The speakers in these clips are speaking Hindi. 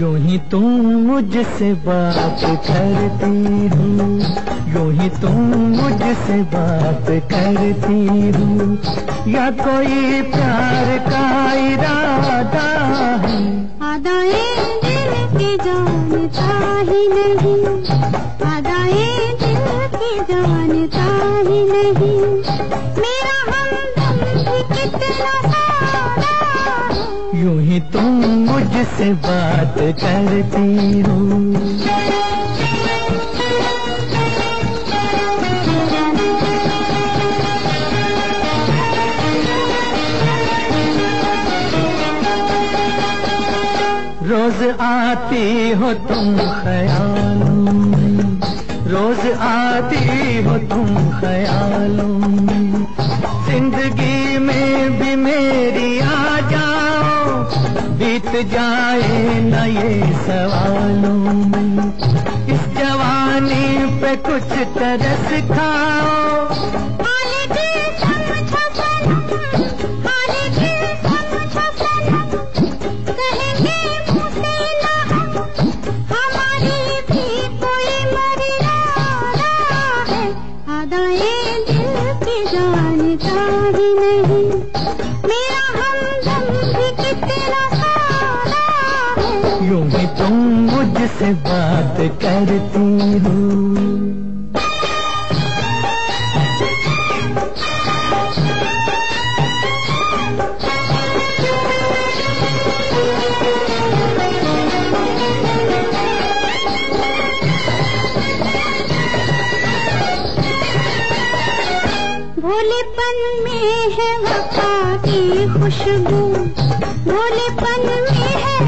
यूँ ही तुम मुझसे बात करती हूँ। यूँ ही तुम मुझसे बात करती हूँ। या कोई प्यार का इरादा है? आदाए दिल की जानता ही नहीं। आदाए दिल की जानता ही नहीं। मुझसे बात करती हूँ। रोज आती हो तुम ख्यालों में। रोज आती हो तुम ख्यालों में। ज़िंदगी जाए न ये सवालों में। इस जवानी पे कुछ तरस खाओ। हाले यूँ ही तुम मुझसे बात करती हो। भोलेपन में है वफा की खुशबू। भोलेपन में है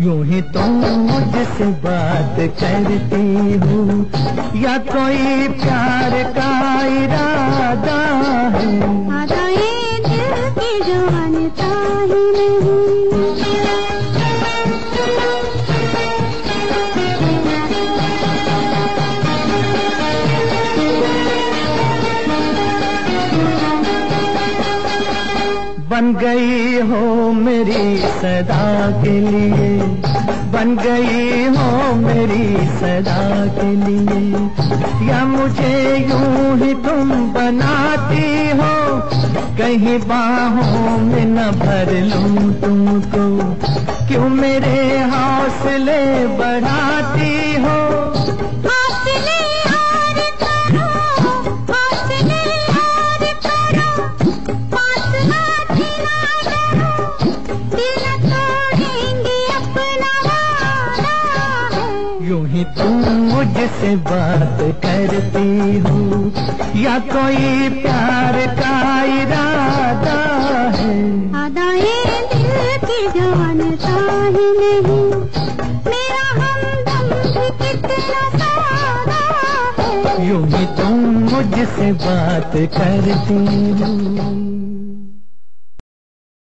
यूँ ही तुम मुझसे बात करती हो या कोई प्यार का इरादा बन गई हो मेरी सदा के लिए। बन गई हो मेरी सदा के लिए। या मुझे यूँ ही तुम बनाती हो, कहीं बाहों में न भर लूँ तुमको। क्यों मेरे हौसले बढ़ाती मुझसे बात करती हूँ। या कोई प्यार का इरादा है? आदाए दिल की जानता ही नहीं। मेरा हमदम भी कितना है। यूँ ही तुम मुझसे बात करती हो।